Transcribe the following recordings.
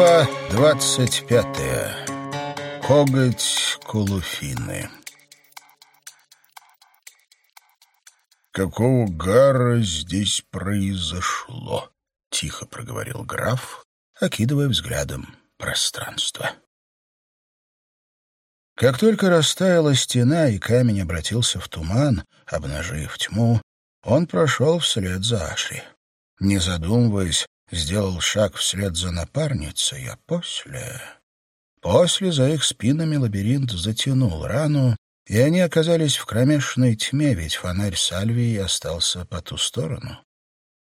Глава двадцать пятая. Коготь Кулуфины. «Какого гара здесь произошло?» — тихо проговорил граф, окидывая взглядом пространство. Как только растаяла стена и камень обратился в туман, обнажив тьму, он прошел вслед за Ашри. Не задумываясь, сделал шаг вслед за напарницей, а после... После за их спинами лабиринт затянул рану, и они оказались в кромешной тьме, ведь фонарь Сальвии остался по ту сторону.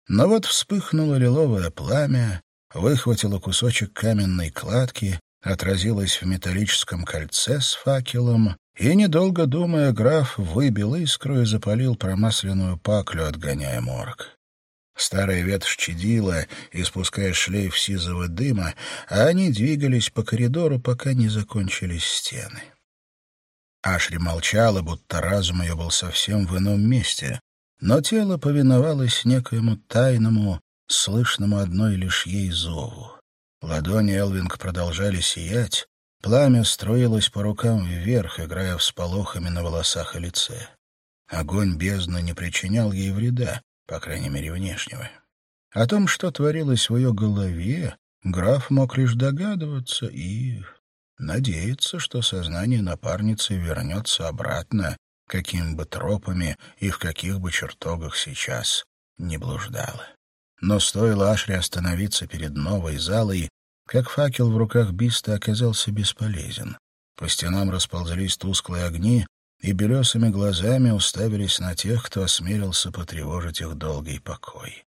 Но вот вспыхнуло лиловое пламя, выхватило кусочек каменной кладки, отразилось в металлическом кольце с факелом, и, недолго думая, граф выбил искру и запалил промасленную паклю, отгоняя морг. Старая ветвь чадила, испуская шлейф сизого дыма, а они двигались по коридору, пока не закончились стены. Ашри молчала, будто разум ее был совсем в ином месте, но тело повиновалось некоему тайному, слышному одной лишь ей зову. Ладони Элвинг продолжали сиять, пламя струилось по рукам вверх, играя всполохами на волосах и лице. Огонь бездны не причинял ей вреда, по крайней мере, внешнего. О том, что творилось в ее голове, граф мог лишь догадываться и надеяться, что сознание напарницы вернется обратно, какими бы тропами и в каких бы чертогах сейчас не блуждало. Но стоило Ашре остановиться перед новой залой, как факел в руках Биста оказался бесполезен. По стенам расползались тусклые огни, и белесыми глазами уставились на тех, кто осмелился потревожить их долгий покой.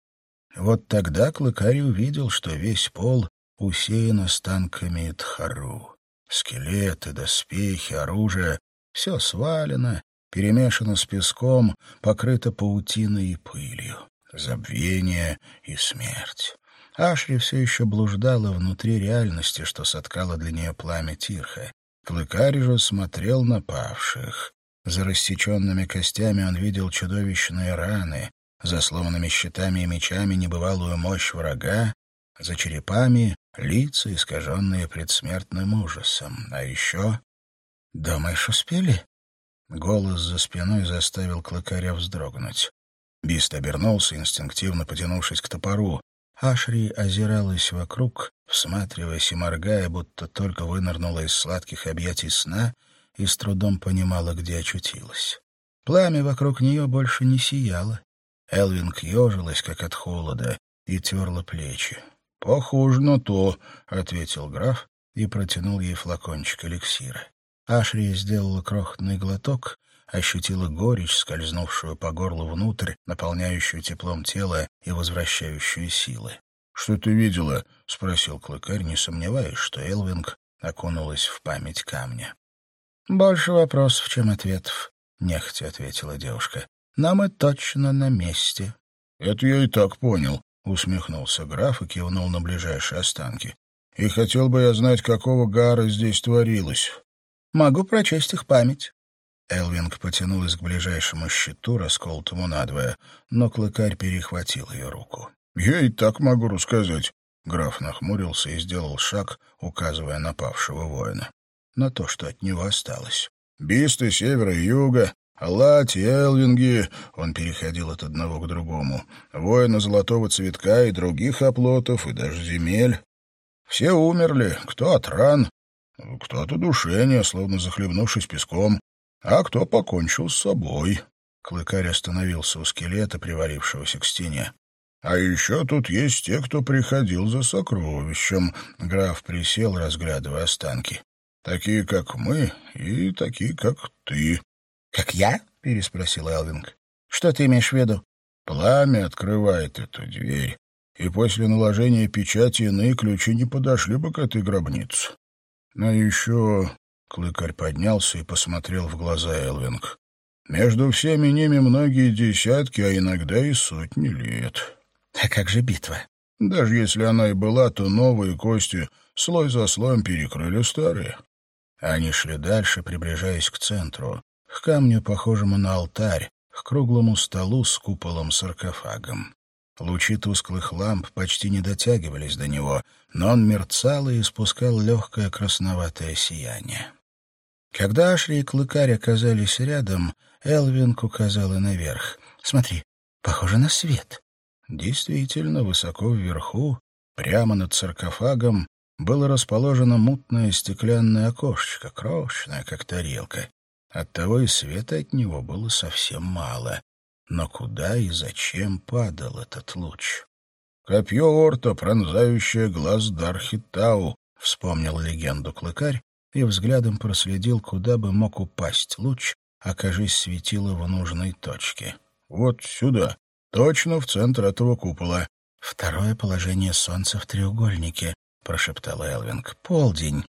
Вот тогда Клыкарь увидел, что весь пол усеян останками Тхару. Скелеты, доспехи, оружие — все свалено, перемешано с песком, покрыто паутиной и пылью. Забвение и смерть. Ашри все еще блуждала внутри реальности, что соткало для нее пламя Тирха. Клыкарь же смотрел на павших. За рассеченными костями он видел чудовищные раны, за сломанными щитами и мечами небывалую мощь врага, за черепами — лица, искаженные предсмертным ужасом. А еще... «Думаешь, успели?» Голос за спиной заставил клыкаря вздрогнуть. Бист обернулся, инстинктивно потянувшись к топору. Ашри озиралась вокруг, всматриваясь и моргая, будто только вынырнула из сладких объятий сна — и с трудом понимала, где очутилась. Пламя вокруг нее больше не сияло. Элвин кьежилась, как от холода, и терла плечи. — Похоже на то, — ответил граф и протянул ей флакончик эликсира. Ашри сделала крохотный глоток, ощутила горечь, скользнувшую по горлу внутрь, наполняющую теплом тела и возвращающую силы. — Что ты видела? — спросил клыкарь, не сомневаясь, что Элвинг окунулась в память камня. «Больше вопросов, чем ответов», — нехотя ответила девушка. «Но мы точно на месте». «Это я и так понял», — усмехнулся граф и кивнул на ближайшие останки. «И хотел бы я знать, какого гара здесь творилось». «Могу прочесть их память». Элвинг потянулась к ближайшему щиту, расколотому надвое, но клыкарь перехватил ее руку. «Я и так могу рассказать». Граф нахмурился и сделал шаг, указывая на павшего воина на то, что от него осталось. «Бисты севера и юга, Лати, Элвинги...» Он переходил от одного к другому. «Воины золотого цветка и других оплотов, и даже земель. Все умерли, кто от ран, кто от удушения, словно захлебнувшись песком, а кто покончил с собой». Клыкарь остановился у скелета, приварившегося к стене. «А еще тут есть те, кто приходил за сокровищем». Граф присел, разглядывая останки. Такие, как мы, и такие, как ты. — Как я? — переспросил Элвинг. — Что ты имеешь в виду? Пламя открывает эту дверь, и после наложения печати иные ключи не подошли бы к этой гробнице. Но еще... Клыкарь поднялся и посмотрел в глаза Элвинг. Между всеми ними многие десятки, а иногда и сотни лет. А как же битва? Даже если она и была, то новые кости слой за слоем перекрыли старые. Они шли дальше, приближаясь к центру, к камню, похожему на алтарь, к круглому столу с куполом-саркофагом. Лучи тусклых ламп почти не дотягивались до него, но он мерцал и испускал легкое красноватое сияние. Когда Ашри и Клыкарь оказались рядом, Элвинг указала наверх. «Смотри, похоже на свет». Действительно, высоко вверху, прямо над саркофагом, было расположено мутное стеклянное окошечко, крошечное, как тарелка. Оттого и света от него было совсем мало. Но куда и зачем падал этот луч? «Копье Орта, пронзающее глаз Дархитау», — вспомнил легенду клыкарь и взглядом проследил, куда бы мог упасть луч, окажись светило в нужной точке. «Вот сюда, точно в центр этого купола». «Второе положение солнца в треугольнике», — прошептал Элвинг. «Полдень».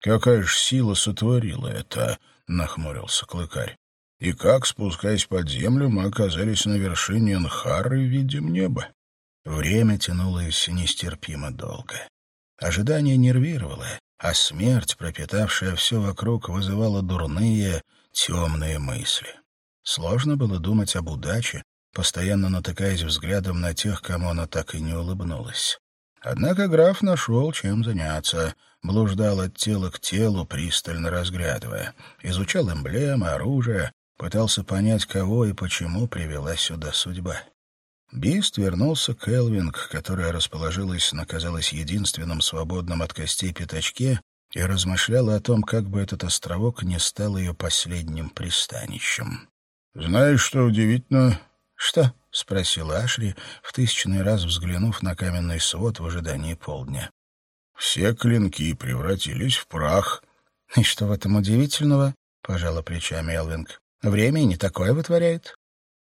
«Какая ж сила сотворила это?» — нахмурился клыкарь. «И как, спускаясь под землю, мы оказались на вершине Нхары, видим небо?» Время тянулось нестерпимо долго. Ожидание нервировало, а смерть, пропитавшая все вокруг, вызывала дурные, темные мысли. Сложно было думать об удаче, постоянно натыкаясь взглядом на тех, кому она так и не улыбнулась. Однако граф нашел, чем заняться. Блуждал от тела к телу, пристально разглядывая. Изучал эмблемы, оружие, пытался понять, кого и почему привела сюда судьба. Бист вернулся к Элвинг, которая расположилась на, казалось, единственном свободном от костей пятачке, и размышляла о том, как бы этот островок не стал ее последним пристанищем. «Знаешь, что удивительно?» «Что?» — спросила Ашри, в тысячный раз взглянув на каменный свод в ожидании полдня. «Все клинки превратились в прах». «И что в этом удивительного?» — пожала плечами Элвинг. «Время не такое вытворяет».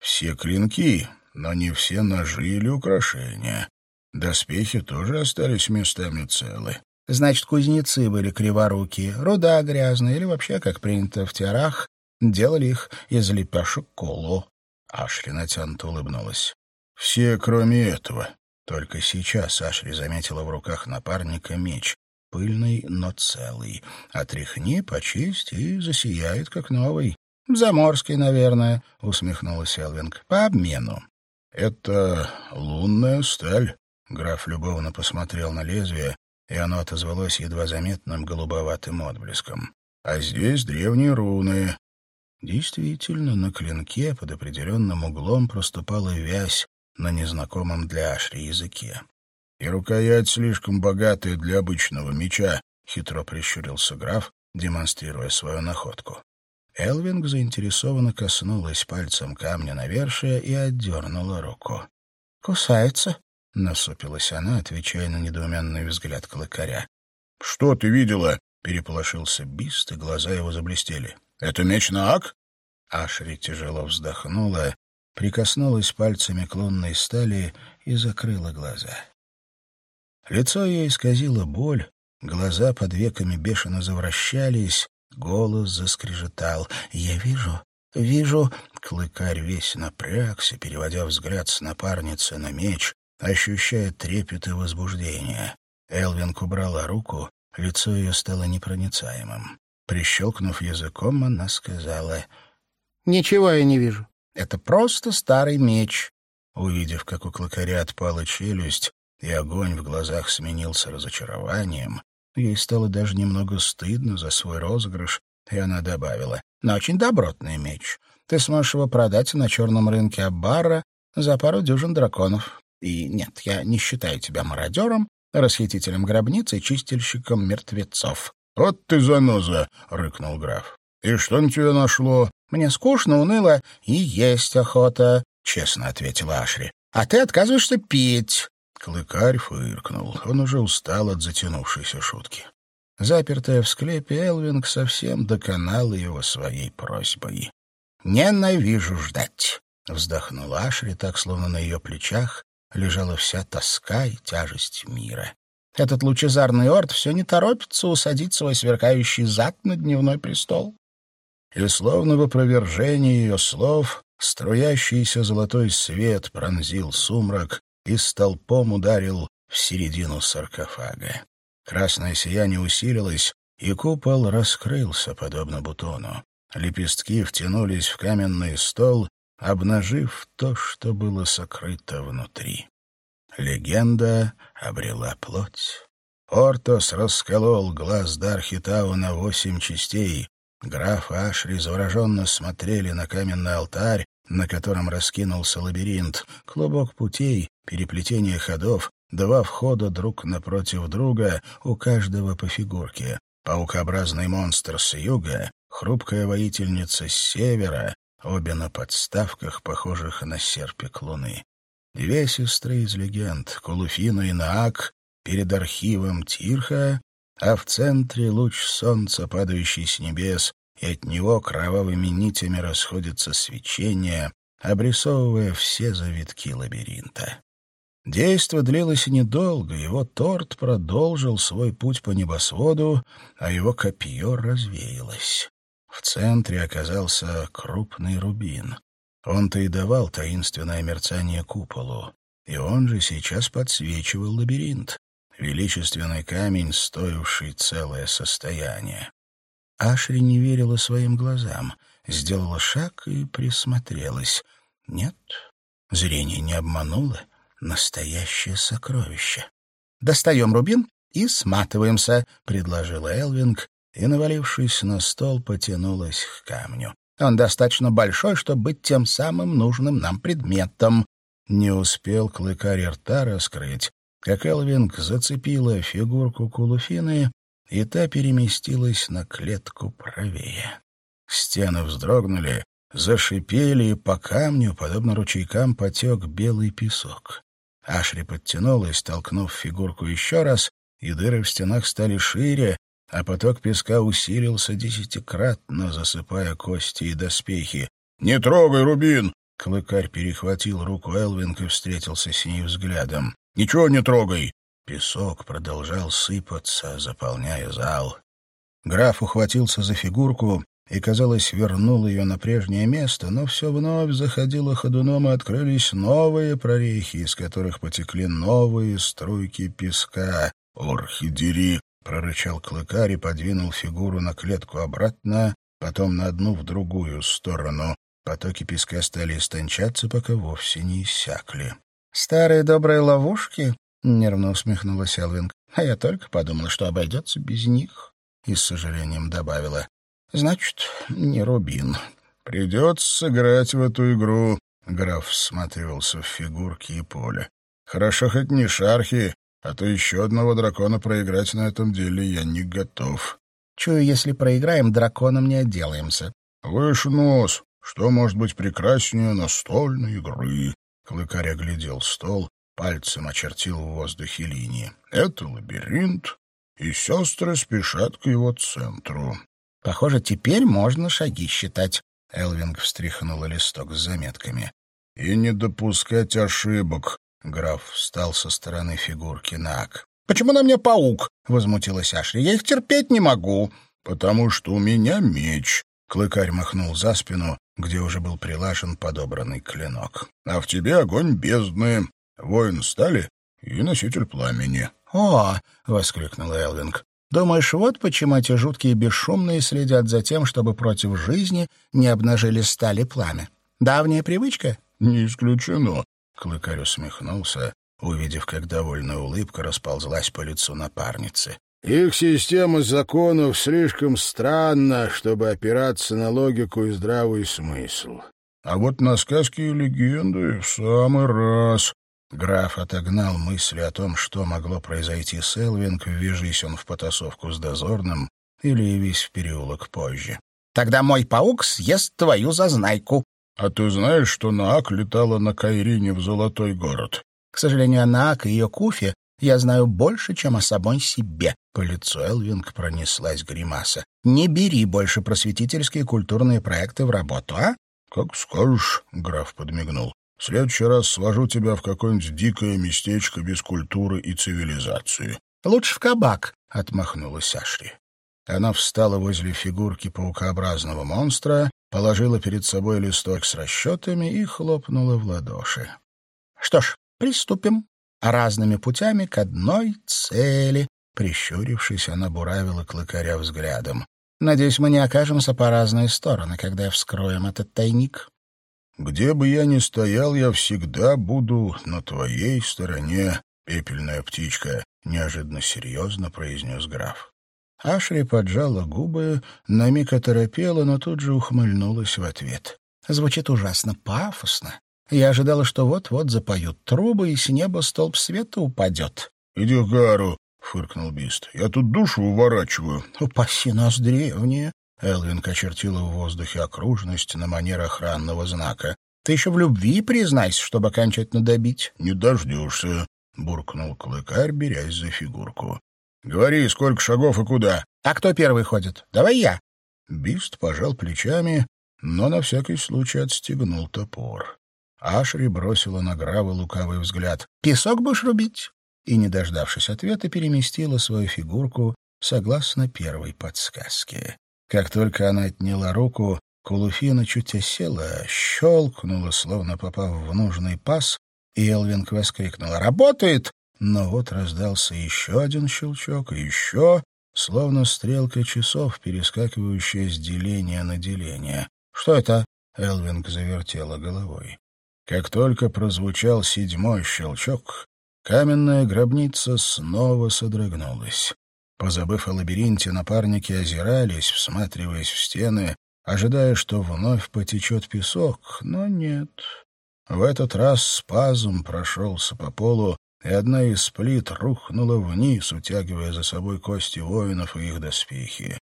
«Все клинки, но не все ножи или украшения. Доспехи тоже остались местами целы». «Значит, кузнецы были криворукие, руда грязная или вообще, как принято в тиарах, делали их из лепешек колу». Ашли натянуто улыбнулась. «Все, кроме этого». Только сейчас Ашли заметила в руках напарника меч. Пыльный, но целый. Отряхни, почисть и засияет, как новый. «Заморский, наверное», — усмехнулась Элвинг. «По обмену». «Это лунная сталь». Граф любовно посмотрел на лезвие, и оно отозвалось едва заметным голубоватым отблеском. «А здесь древние руны. Действительно, на клинке под определенным углом проступала вязь на незнакомом для Ашри языке. «И рукоять слишком богатая для обычного меча», — хитро прищурился граф, демонстрируя свою находку. Элвинг заинтересованно коснулась пальцем камня навершия и отдернула руку. «Кусается?» — насупилась она, отвечая на недоуменный взгляд клыкаря. «Что ты видела?» — переполошился Бист, и глаза его заблестели. «Это меч Наак?» Ашри тяжело вздохнула, прикоснулась пальцами к лунной стали и закрыла глаза. Лицо ее исказило боль, глаза под веками бешено завращались, голос заскрежетал. «Я вижу, вижу...» Клыкарь весь напрягся, переводя взгляд с напарницы на меч, ощущая трепет и возбуждение. Элвинг убрала руку, лицо ее стало непроницаемым. Прищелкнув языком, она сказала, «Ничего я не вижу. Это просто старый меч». Увидев, как у клыкаря отпала челюсть, и огонь в глазах сменился разочарованием, ей стало даже немного стыдно за свой розыгрыш, и она добавила, «Но очень добротный меч. Ты сможешь его продать на черном рынке Аббара за пару дюжин драконов. И нет, я не считаю тебя мародером, расхитителем гробниц и чистильщиком мертвецов. «Вот ты заноза!» — рыкнул граф. «И что на тебя нашло?» «Мне скучно, уныло и есть охота», — честно ответила Ашри. «А ты отказываешься пить». Клыкарь фыркнул. Он уже устал от затянувшейся шутки. Запертая в склепе, Элвинг совсем доконала его своей просьбой. «Ненавижу ждать», — вздохнула Ашри, так, словно на ее плечах лежала вся тоска и тяжесть мира. Этот лучезарный орд все не торопится усадить свой сверкающий зад на дневной престол. И словно в опровержении ее слов струящийся золотой свет пронзил сумрак и столпом ударил в середину саркофага. Красное сияние усилилось, и купол раскрылся, подобно бутону. Лепестки втянулись в каменный стол, обнажив то, что было сокрыто внутри. Легенда обрела плоть. Ортос расколол глаз Дархитау на восемь частей. Граф и Ашри завороженно смотрели на каменный алтарь, на котором раскинулся лабиринт, клубок путей, переплетение ходов, два входа друг напротив друга, у каждого по фигурке. Паукообразный монстр с юга, хрупкая воительница с севера, обе на подставках, похожих на серпик луны. Две сестры из легенд, Кулуфина и Наак, перед архивом Тирха, а в центре луч солнца, падающий с небес, и от него кровавыми нитями расходится свечение, обрисовывая все завитки лабиринта. Действо длилось недолго, его торт продолжил свой путь по небосводу, а его копье развеялось. В центре оказался крупный рубин. Он-то и давал таинственное мерцание куполу, и он же сейчас подсвечивал лабиринт, величественный камень, стоивший целое состояние. Ашри не верила своим глазам, сделала шаг и присмотрелась. Нет, зрение не обмануло. Настоящее сокровище. «Достаем рубин и сматываемся», — предложила Элвинг, и, навалившись на стол, потянулась к камню. «Он достаточно большой, чтобы быть тем самым нужным нам предметом». Не успел клыкарь рта раскрыть, как Элвинг зацепила фигурку Кулуфины и та переместилась на клетку правее. Стены вздрогнули, зашипели, и по камню, подобно ручейкам, потек белый песок. Ашри подтянулась, толкнув фигурку еще раз, и дыры в стенах стали шире, а поток песка усилился десятикратно, засыпая кости и доспехи. «Не трогай, Рубин!» Клыкарь перехватил руку Элвинг и встретился с ней взглядом. «Ничего не трогай! Песок продолжал сыпаться, заполняя зал. Граф ухватился за фигурку и, казалось, вернул ее на прежнее место, но все вновь заходило ходуном, и открылись новые прорехи, из которых потекли новые струйки песка. «Орхидери!» — прорычал клыкарь и подвинул фигуру на клетку обратно, потом на одну в другую сторону. Потоки песка стали истончаться, пока вовсе не иссякли. «Старые добрые ловушки?» — нервно усмехнулась Элвинг. «А я только подумала, что обойдется без них». И с сожалением добавила. «Значит, не Рубин. Придется сыграть в эту игру». Граф всматривался в фигурки и поле. «Хорошо хоть не шархи, а то еще одного дракона проиграть на этом деле я не готов». «Чую, если проиграем, драконом не отделаемся». «Выше нос. Что может быть прекраснее настольной игры?» Клыкарь оглядел стол, пальцем очертил в воздухе линии. Это лабиринт, и сестры спешат к его центру. Похоже, теперь можно шаги считать. Элвинг встряхнула листок с заметками. И не допускать ошибок. Граф встал со стороны фигурки Нак. «Почему на мне паук?» — возмутилась Ашли. «Я их терпеть не могу». «Потому что у меня меч». Клыкарь махнул за спину, где уже был прилажен подобранный клинок. «А в тебе огонь бездны воин стали и носитель пламени. — О! — воскликнул Элвинг. — Думаешь, вот почему эти жуткие бесшумные следят за тем, чтобы против жизни не обнажили стали пламя? Давняя привычка? — Не исключено. Клыкарь усмехнулся, увидев, как довольная улыбка расползлась по лицу напарницы. Их система законов слишком странна, чтобы опираться на логику и здравый смысл. А вот на сказки и легенды в самый раз. Граф отогнал мысли о том, что могло произойти с Элвинг, ввяжись он в потасовку с дозорным или явись в переулок позже. «Тогда мой паук съест твою зазнайку». «А ты знаешь, что Наак летала на Кайрине в Золотой город?» «К сожалению, о Наак и ее Куфе я знаю больше, чем о самой себе». По лицу Элвинг пронеслась гримаса. «Не бери больше просветительские культурные проекты в работу, а?» «Как скажешь», — граф подмигнул. В следующий раз свожу тебя в какое-нибудь дикое местечко без культуры и цивилизации. — Лучше в кабак, — отмахнулась Ашри. Она встала возле фигурки паукообразного монстра, положила перед собой листок с расчетами и хлопнула в ладоши. — Что ж, приступим. Разными путями к одной цели. Прищурившись, она буравила клыкаря взглядом. — Надеюсь, мы не окажемся по разные стороны, когда вскроем этот тайник. Где бы я ни стоял, я всегда буду на твоей стороне, пепельная птичка», — неожиданно серьезно произнес граф. Ашри поджала губы, на миг оторопела, но тут же ухмыльнулась в ответ. Звучит ужасно пафосно. Я ожидала, что вот-вот запоют трубы, и с неба столб света упадет. — Иди к Гару, — фыркнул Бист. — Я тут душу уворачиваю. — Упаси нас древние. Элвин очертила в воздухе окружность на манер охранного знака. — Ты еще в любви признайся, чтобы окончательно добить. — Не дождешься, — буркнул клыкарь, берясь за фигурку. — Говори, сколько шагов и куда? — А кто первый ходит? Давай я. Бист пожал плечами, но на всякий случай отстегнул топор. Ашри бросила на Грава лукавый взгляд. «Песок будешь рубить?» И, не дождавшись ответа, переместила свою фигурку согласно первой подсказке. Как только она отняла руку, Кулуфина чуть осела, щелкнула, словно попав в нужный паз, и Элвинг воскликнула «Работает!» Но вот раздался еще один щелчок, и еще, словно стрелка часов, перескакивающая с деления на деление. «Что это?» — Элвинг завертела головой. Как только прозвучал седьмой щелчок, каменная гробница снова содрогнулась. Позабыв о лабиринте, напарники озирались, всматриваясь в стены, ожидая, что вновь потечет песок, но нет. В этот раз спазм прошелся по полу, и одна из плит рухнула вниз, утягивая за собой кости воинов и их доспехи.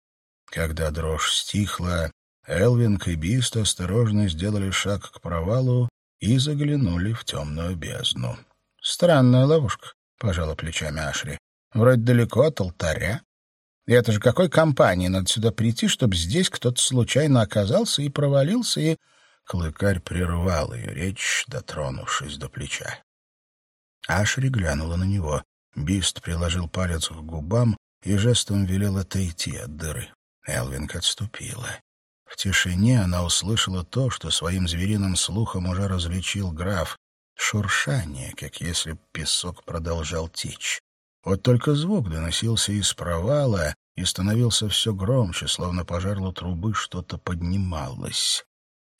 Когда дрожь стихла, Элвинг и Бист осторожно сделали шаг к провалу и заглянули в темную бездну. «Странная ловушка», — пожала плечами Ашри. «Вроде далеко от алтаря. И это же какой компании надо сюда прийти, чтобы здесь кто-то случайно оказался и провалился, и...» Клыкарь прервал ее речь, дотронувшись до плеча. Ашри глянула на него. Бист приложил палец к губам и жестом велел отойти от дыры. Элвинг отступила. В тишине она услышала то, что своим звериным слухом уже различил граф. Шуршание, как если песок продолжал течь. Вот только звук доносился из провала и становился все громче, словно по жерлу трубы что-то поднималось.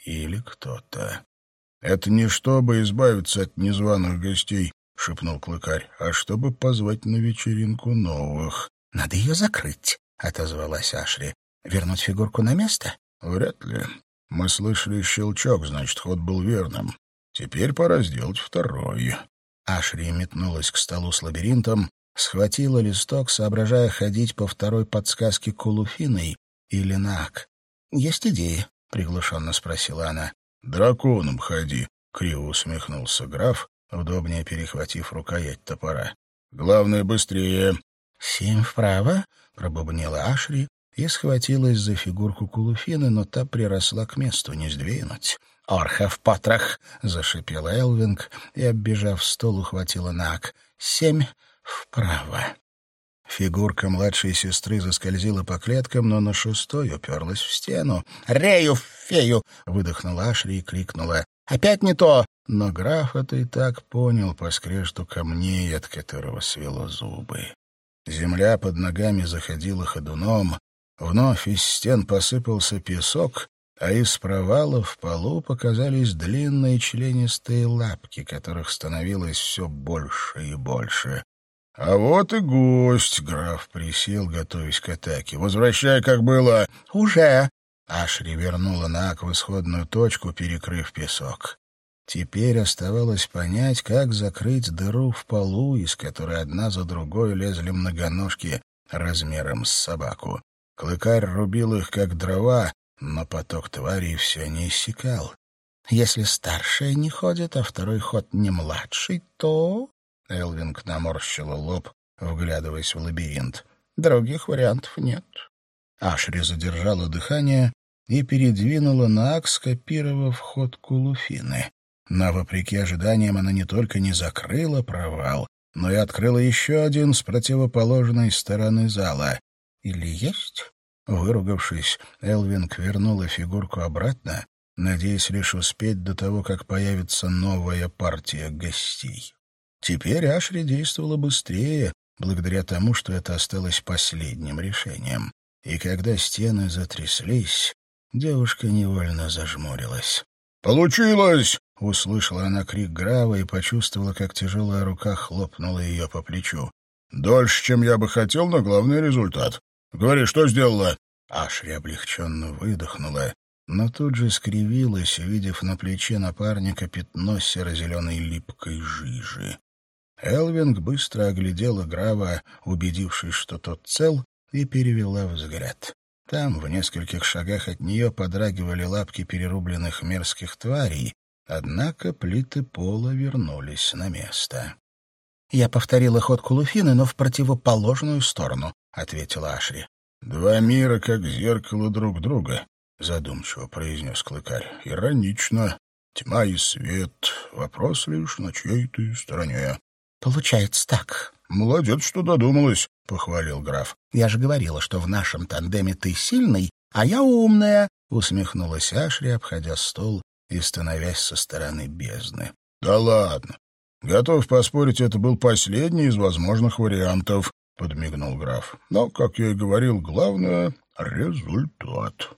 Или кто-то. — Это не чтобы избавиться от незваных гостей, — шепнул клыкарь, — а чтобы позвать на вечеринку новых. — Надо ее закрыть, — отозвалась Ашри. — Вернуть фигурку на место? Вряд ли. Мы слышали щелчок, значит, ход был верным. Теперь пора сделать второй. Ашри метнулась к столу с лабиринтом, схватила листок, соображая ходить по второй подсказке Кулуфиной или Нак. «Есть идеи?» — приглушенно спросила она. «Драконом ходи», — криво усмехнулся граф, удобнее перехватив рукоять топора. «Главное, быстрее». «Семь вправо», — пробубнила Ашри, и схватилась за фигурку Кулуфины, но та приросла к месту, не сдвинуть. «Орхов потрох!» — зашипела Элвинг и, оббежав стол, ухватила Нак. «Семь вправо». Фигурка младшей сестры заскользила по клеткам, но на шестой уперлась в стену. «Рею, фею!» — выдохнула Ашри и крикнула. «Опять не то!» Но граф это и так понял по скрежету камней, от которого свело зубы. Земля под ногами заходила ходуном, Вновь из стен посыпался песок, а из провала в полу показались длинные членистые лапки, которых становилось все больше и больше. — А вот и гость! — граф присел, готовясь к атаке. — Возвращай, как было. — Уже! — Ашри вернула Нак в исходную точку, перекрыв песок. Теперь оставалось понять, как закрыть дыру в полу, из которой одна за другой лезли многоножки размером с собаку. Клыкарь рубил их, как дрова, но поток тварей все не иссякал. Если старшая не ходит, а второй ход не младший, то... Элвинг наморщила лоб, вглядываясь в лабиринт. Других вариантов нет. Ашри задержала дыхание и передвинула на ак, скопировав ход Кулуфины. Но, вопреки ожиданиям, она не только не закрыла провал, но и открыла еще один с противоположной стороны зала. Или есть? Выругавшись, Элвинг вернула фигурку обратно, надеясь лишь успеть до того, как появится новая партия гостей. Теперь Ашри действовала быстрее, благодаря тому, что это осталось последним решением. И когда стены затряслись, девушка невольно зажмурилась. «Получилось!» — услышала она крик Грава и почувствовала, как тяжелая рука хлопнула ее по плечу. «Дольше, чем я бы хотел, но главный результат. Говори, что сделала?» Ашри облегченно выдохнула, но тут же скривилась, увидев на плече напарника пятно серо-зеленой липкой жижи. Элвинг быстро оглядела Грава, убедившись, что тот цел, и перевела взгляд. Там, в нескольких шагах от нее, подрагивали лапки перерубленных мерзких тварей, однако плиты пола вернулись на место. «Я повторила ход Кулуфины, но в противоположную сторону», — ответила Ашри. «Два мира как зеркало друг друга», — задумчиво произнес Клыкарь. «Иронично. Тьма и свет. Вопрос лишь на чьей ты стороне». «Получается так». «Молодец, что додумалась», — похвалил граф. «Я же говорила, что в нашем тандеме ты сильный, а я умная», — усмехнулась Ашри, обходя стол и становясь со стороны бездны. «Да ладно. Готов поспорить, это был последний из возможных вариантов», — подмигнул граф. «Но, как я и говорил, главное — результат».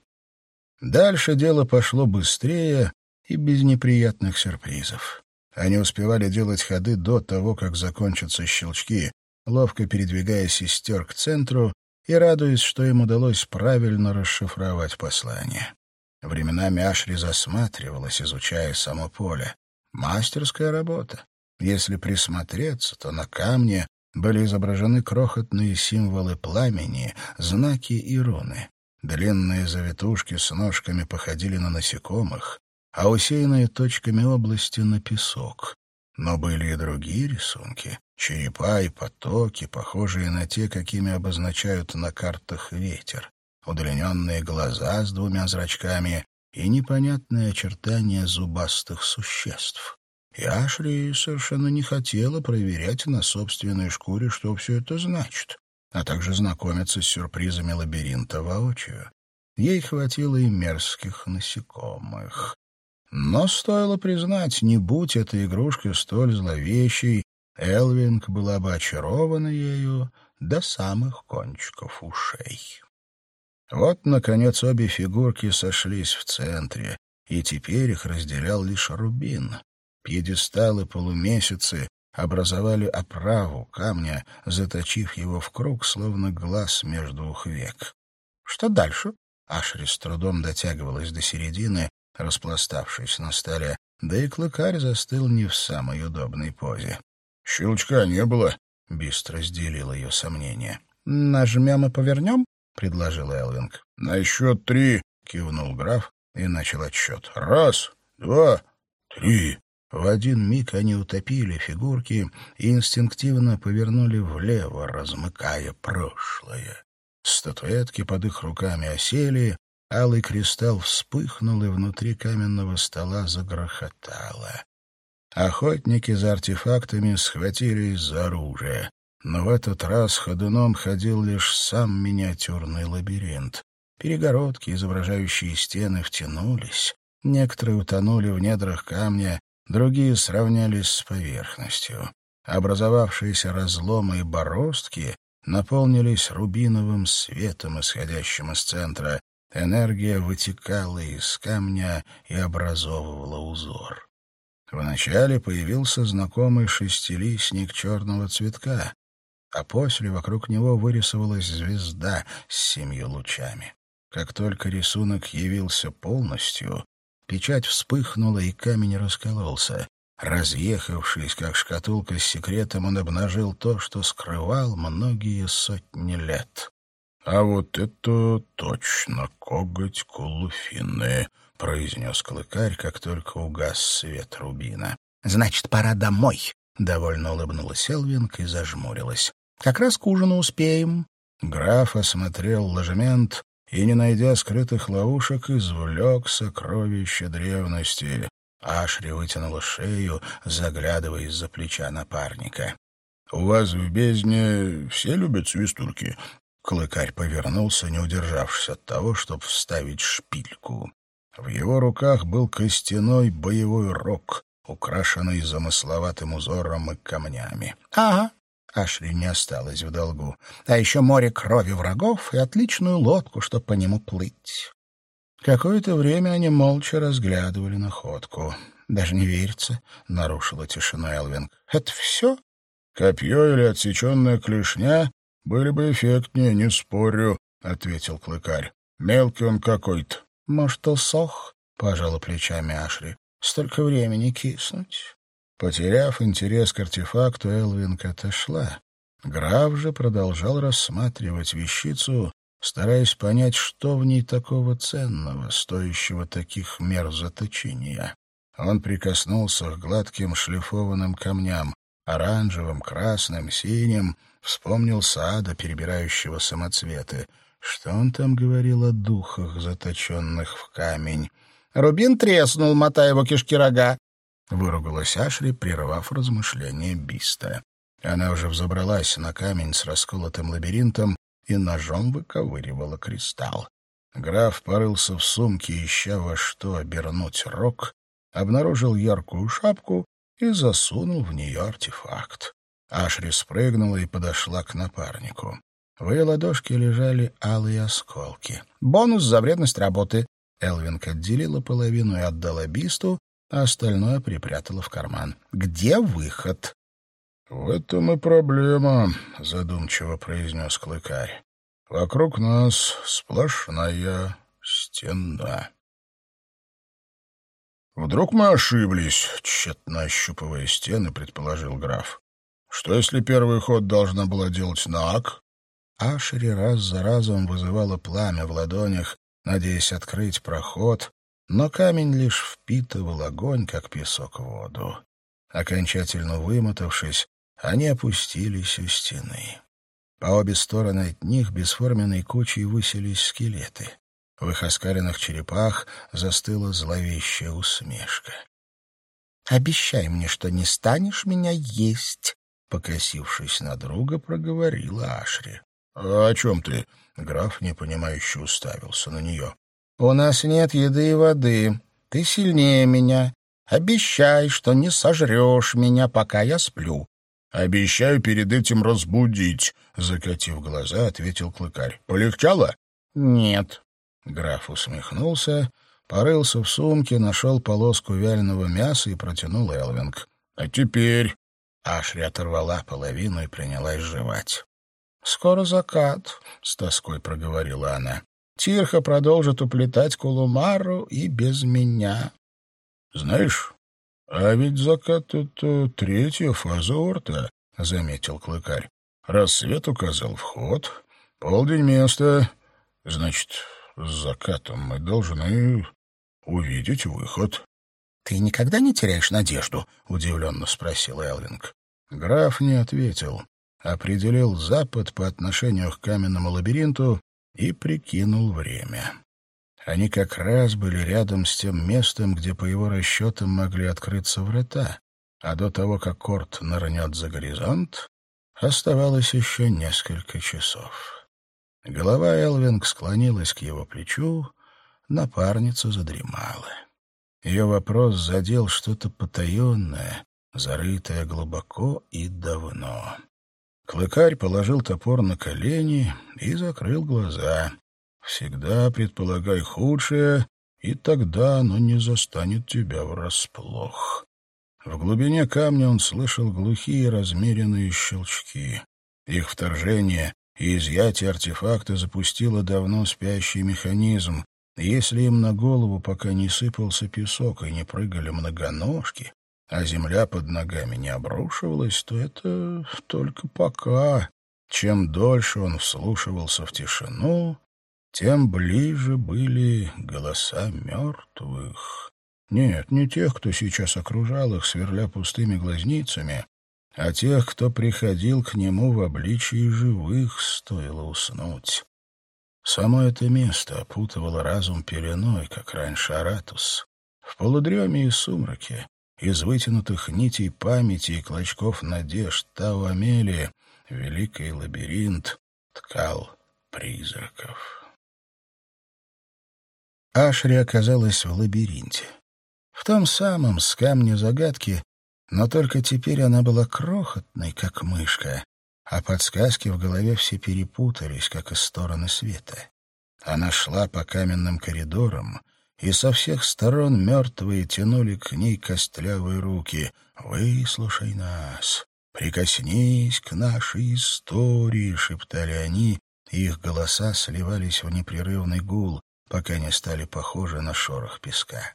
Дальше дело пошло быстрее и без неприятных сюрпризов. Они успевали делать ходы до того, как закончатся щелчки, ловко передвигая сестер к центру и радуясь, что им удалось правильно расшифровать послание. Временами Ашри засматривалась, изучая само поле. Мастерская работа. Если присмотреться, то на камне были изображены крохотные символы пламени, знаки и руны. Длинные завитушки с ножками походили на насекомых, а усеянные точками области на песок. Но были и другие рисунки, черепа и потоки, похожие на те, какими обозначают на картах ветер, удлиненные глаза с двумя зрачками и непонятные очертания зубастых существ. И Ашри совершенно не хотела проверять на собственной шкуре, что все это значит, а также знакомиться с сюрпризами лабиринта воочию. Ей хватило и мерзких насекомых. Но стоило признать, не будь эта игрушка столь зловещей, Элвинг была бы очарована ею до самых кончиков ушей. Вот, наконец, обе фигурки сошлись в центре, и теперь их разделял лишь рубин. Пьедесталы полумесяцы образовали оправу камня, заточив его в круг, словно глаз между двух век. Что дальше? Ашри с трудом дотягивалась до середины, распластавшись на столе, да и клыкарь застыл не в самой удобной позе. «Щелчка не было», — быстро разделил ее сомнения. «Нажмем и повернем?» — предложил Элвинг. «На счет три», — кивнул граф и начал отсчет. «Раз, два, три». В один миг они утопили фигурки и инстинктивно повернули влево, размыкая прошлое. Статуэтки под их руками осели, Алый кристалл вспыхнул, и внутри каменного стола загрохотало. Охотники за артефактами схватились за оружие. Но в этот раз ходуном ходил лишь сам миниатюрный лабиринт. Перегородки, изображающие стены, втянулись. Некоторые утонули в недрах камня, другие сравнялись с поверхностью. Образовавшиеся разломы и бороздки наполнились рубиновым светом, исходящим из центра, Энергия вытекала из камня и образовывала узор. Вначале появился знакомый шестилистник черного цветка, а после вокруг него вырисовалась звезда с семью лучами. Как только рисунок явился полностью, печать вспыхнула, и камень раскололся. Разъехавшись, как шкатулка с секретом, он обнажил то, что скрывал многие сотни лет. «А вот это точно коготь Кулуфины», — произнес клыкарь, как только угас свет рубина. «Значит, пора домой», — довольно улыбнулась Элвинг и зажмурилась. «Как раз к ужину успеем». Граф осмотрел ложемент и, не найдя скрытых ловушек, извлек сокровище древности. Ашри вытянула шею, заглядывая из-за плеча напарника. «У вас в бездне все любят свистульки?» Клыкарь повернулся, не удержавшись от того, чтобы вставить шпильку. В его руках был костяной боевой рог, украшенный замысловатым узором и камнями. — Ага. Ашри не осталось в долгу. А еще море крови врагов и отличную лодку, чтобы по нему плыть. Какое-то время они молча разглядывали находку. «Даже не верится», — нарушила тишину Элвинг. «Это все?» «Копье или отсеченная клешня были бы эффектнее, не спорю», — ответил клыкарь. «Мелкий он какой-то». «Может, усох?» — пожала плечами Ашри. «Столько времени киснуть». Потеряв интерес к артефакту, Элвинг отошла. Граф же продолжал рассматривать вещицу, стараясь понять, что в ней такого ценного, стоящего таких мер заточения. Он прикоснулся к гладким шлифованным камням, оранжевым, красным, синим, вспомнил сада, перебирающего самоцветы. Что он там говорил о духах, заточенных в камень? «Рубин треснул, мотая его кишки рога!» — выругалась Ашри, прервав размышления Биста. Она уже взобралась на камень с расколотым лабиринтом и ножом выковыривала кристалл. Граф порылся в сумке, ища во что обернуть рог, обнаружил яркую шапку и засунул в нее артефакт. Ашри спрыгнула и подошла к напарнику. В ее ладошке лежали алые осколки. «Бонус за вредность работы!» Элвинг отделила половину и отдала Бисту, а остальное припрятала в карман. «Где выход?» «В этом и проблема», — задумчиво произнес Клыкарь. «Вокруг нас сплошная стена». «Вдруг мы ошиблись?» — тщетно ощупывая стены, предположил граф. «Что, если первый ход должна была делать Наак?» Ашери раз за разом вызывала пламя в ладонях, надеясь открыть проход, но камень лишь впитывал огонь, как песок в воду. Окончательно вымотавшись, они опустились у стены. По обе стороны от них бесформенной кучей высились скелеты. В их оскаленных черепах застыла зловещая усмешка. «Обещай мне, что не станешь меня есть», — покосившись на друга, проговорила Ашри. «А о чем ты?» — граф непонимающе уставился на нее. «У нас нет еды и воды. Ты сильнее меня. Обещай, что не сожрешь меня, пока я сплю. «Обещаю перед этим разбудить», — закатив глаза, ответил клыкарь. «Полегчало?» «Нет». Граф усмехнулся, порылся в сумке, нашел полоску вяленого мяса и протянул Элвинг. «А теперь...» Ашри оторвала половину и принялась жевать. «Скоро закат», — с тоской проговорила она. «Тирха продолжит уплетать кулумару и без меня». «Знаешь, «А ведь закат — это третья фаза орта», — заметил клыкарь. «Рассвет указал вход, полдень — место. Значит, с закатом мы должны увидеть выход». «Ты никогда не теряешь надежду?» — удивленно спросил Элвинг. Граф не ответил. Определил запад по отношению к каменному лабиринту и прикинул время. Они как раз были рядом с тем местом, где, по его расчетам, могли открыться врата, а до того, как Корт нырнет за горизонт, оставалось еще несколько часов. Голова Элвинг склонилась к его плечу, напарница задремала. Ее вопрос задел что-то потаенное, зарытое глубоко и давно. Клыкарь положил топор на колени и закрыл глаза. Всегда предполагай худшее, и тогда оно не застанет тебя врасплох. В глубине камня он слышал глухие размеренные щелчки. Их вторжение и изъятие артефакта запустило давно спящий механизм. Если им на голову пока не сыпался песок и не прыгали многоножки, а земля под ногами не обрушивалась, то это только пока. Чем дольше он вслушивался в тишину, тем ближе были голоса мертвых. Нет, не тех, кто сейчас окружал их, сверля пустыми глазницами, а тех, кто приходил к нему в обличии живых, стоило уснуть. Само это место опутывало разум пеленой, как раньше Аратус. В полудреме и сумраке, из вытянутых нитей памяти и клочков надежд Тауамели, великий лабиринт ткал призраков. Ашри оказалась в лабиринте. В том самом, с камня загадки, но только теперь она была крохотной, как мышка, а подсказки в голове все перепутались, как из стороны света. Она шла по каменным коридорам, и со всех сторон мертвые тянули к ней костлявые руки. «Выслушай нас, прикоснись к нашей истории», — шептали они, и их голоса сливались в непрерывный гул, пока не стали похожи на шорох песка.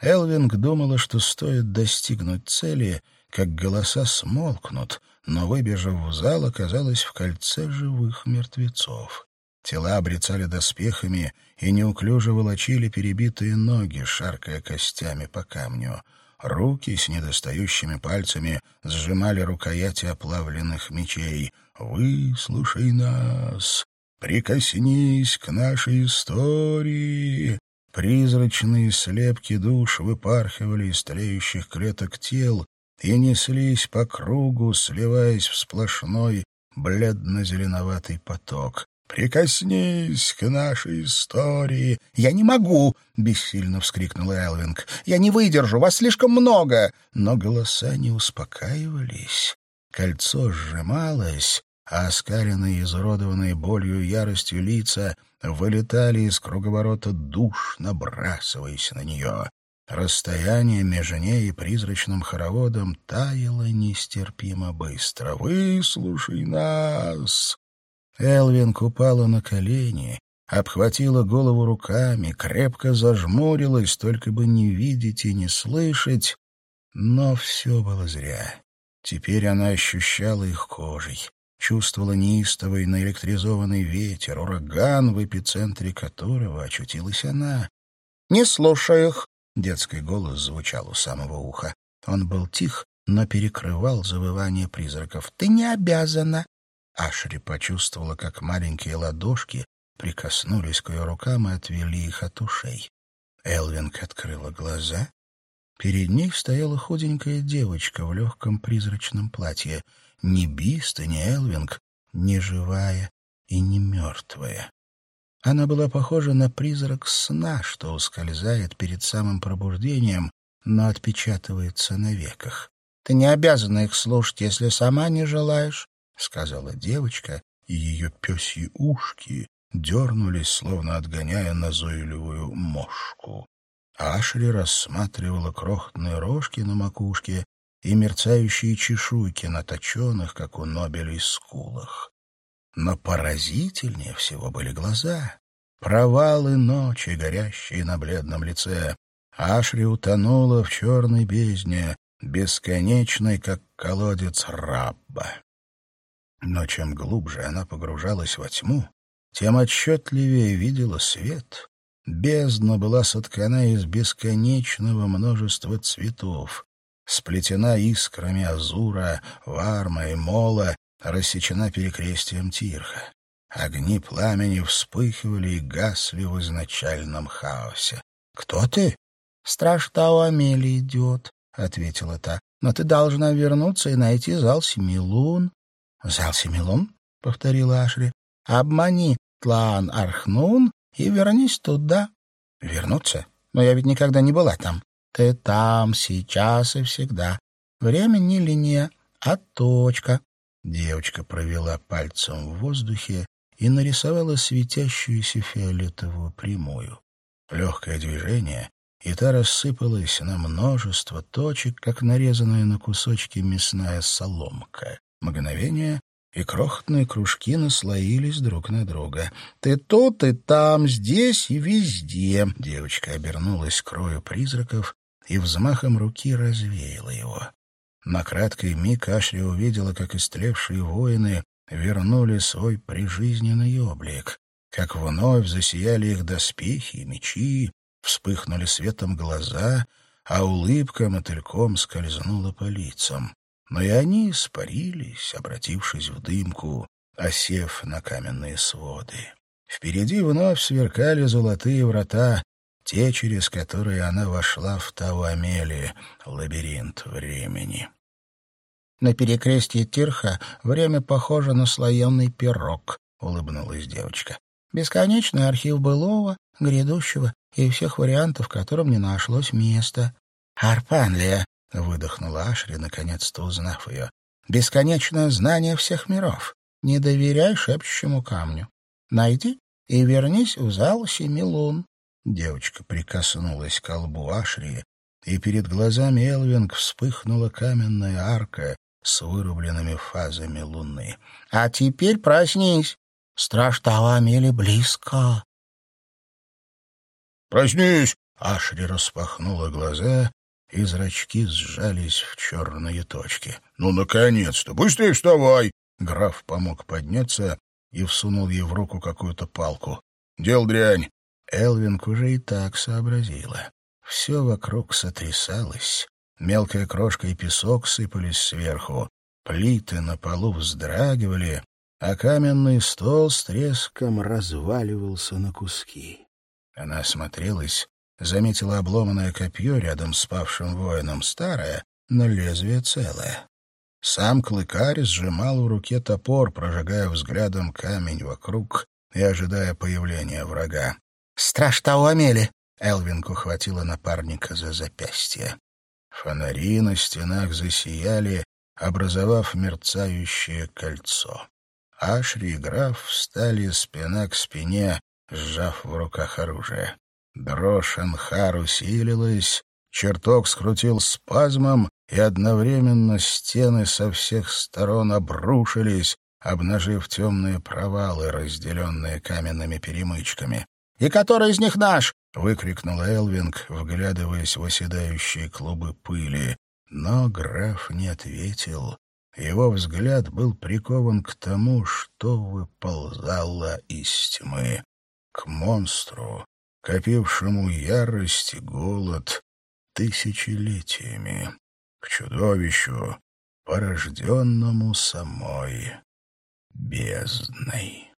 Элвинг думала, что стоит достигнуть цели, как голоса смолкнут, но, выбежав в зал, оказалась в кольце живых мертвецов. Тела обрицали доспехами и неуклюже волочили перебитые ноги, шаркая костями по камню. Руки с недостающими пальцами сжимали рукояти оплавленных мечей. «Выслушай нас! Прикоснись к нашей истории!» Призрачные слепки душ выпархивали из тлеющих клеток тел и неслись по кругу, сливаясь в сплошной бледно-зеленоватый поток. «Прикоснись к нашей истории!» «Я не могу!» — бессильно вскрикнула Элвинг. «Я не выдержу! Вас слишком много!» Но голоса не успокаивались. Кольцо сжималось, а оскаленные, изуродованные болью и яростью лица вылетали из круговорота душ, набрасываясь на нее. Расстояние между ней и призрачным хороводом таяло нестерпимо быстро. «Выслушай нас!» Элвин упала на колени, обхватила голову руками, крепко зажмурилась, только бы не видеть и не слышать. Но все было зря. Теперь она ощущала их кожей, чувствовала неистовый наэлектризованный ветер, ураган, в эпицентре которого очутилась она. «Не слушай их!» — детский голос звучал у самого уха. Он был тих, но перекрывал завывание призраков. «Ты не обязана!» Ашри почувствовала, как маленькие ладошки прикоснулись к ее рукам и отвели их от ушей. Элвинг открыла глаза. Перед ней стояла худенькая девочка в легком призрачном платье. Ни Биста, ни Элвинг, ни живая и не мертвая. Она была похожа на призрак сна, что ускользает перед самым пробуждением, но отпечатывается на веках. «Ты не обязана их слушать, если сама не желаешь. — сказала девочка, и ее пёсьи ушки дернулись, словно отгоняя назойливую мошку. Ашри рассматривала крохотные рожки на макушке и мерцающие чешуйки на точенных, как у Нобелей, скулах. Но поразительнее всего были глаза. Провалы ночи, горящие на бледном лице. Ашри утонула в черной бездне, бесконечной, как колодец Рабба. Но чем глубже она погружалась во тьму, тем отчетливее видела свет. Бездна была соткана из бесконечного множества цветов, сплетена искрами азура, варма и мола, рассечена перекрестием тирха. Огни пламени вспыхивали и гасли в изначальном хаосе. — Кто ты? — Страж Тао идет, — ответила та. — Но ты должна вернуться и найти зал Семи Лун. «Зал Семилон?» — повторила Ашри. «Обмани Тлаан Архнун и вернись туда». «Вернуться? Но я ведь никогда не была там. Ты там, сейчас и всегда. Время не линия, а точка». Девочка провела пальцем в воздухе и нарисовала светящуюся фиолетовую прямую. Легкое движение, и та рассыпалась на множество точек, как нарезанная на кусочки мясная соломка. Мгновение, и крохотные кружки наслоились друг на друга. «Ты тут, и там, здесь и везде!» Девочка обернулась к крою призраков и взмахом руки развеяла его. На краткий миг Ашри увидела, как истлевшие воины вернули свой прижизненный облик, как вновь засияли их доспехи и мечи, вспыхнули светом глаза, а улыбка мотыльком скользнула по лицам но и они испарились, обратившись в дымку, осев на каменные своды. Впереди вновь сверкали золотые врата, те, через которые она вошла в Тауамели, лабиринт времени. «На перекрестье Тирха время похоже на слоеный пирог», — улыбнулась девочка. «Бесконечный архив былого, грядущего и всех вариантов, которым не нашлось места». «Арпанлия», — выдохнула Ашри, наконец-то узнав ее. «Бесконечное знание всех миров. Не доверяй шепчущему камню. Найди и вернись в зал семи лун. Девочка прикоснулась к колбу Ашри, и перед глазами Элвинг вспыхнула каменная арка с вырубленными фазами луны. — А теперь проснись. Страж Таламели близко. «Проснись!» — Ашри распахнула глаза, и зрачки сжались в черные точки. «Ну, наконец-то! Быстрее вставай!» Граф помог подняться и всунул ей в руку какую-то палку. «Дел дрянь!» Элвинг уже и так сообразила. Все вокруг сотрясалось. Мелкая крошка и песок сыпались сверху. Плиты на полу вздрагивали, а каменный стол с треском разваливался на куски. Она осмотрелась, заметила обломанное копье рядом с павшим воином, старое, но лезвие целое. Сам клыкарь сжимал в руке топор, прожигая взглядом камень вокруг и ожидая появления врага. «Страж того Амели!» — Элвинг ухватила напарника за запястье. Фонари на стенах засияли, образовав мерцающее кольцо. Ашри и граф встали спина к спине, сжав в руках оружие. Дрожь Анхар усилилась, чертог скрутил спазмом, и одновременно стены со всех сторон обрушились, обнажив темные провалы, разделенные каменными перемычками. «И который из них наш?» — выкрикнул Элвинг, вглядываясь в оседающие клубы пыли. Но граф не ответил. Его взгляд был прикован к тому, что выползало из тьмы, к монстру, копившему ярость и голод тысячелетиями, к чудовищу, порожденному самой бездной.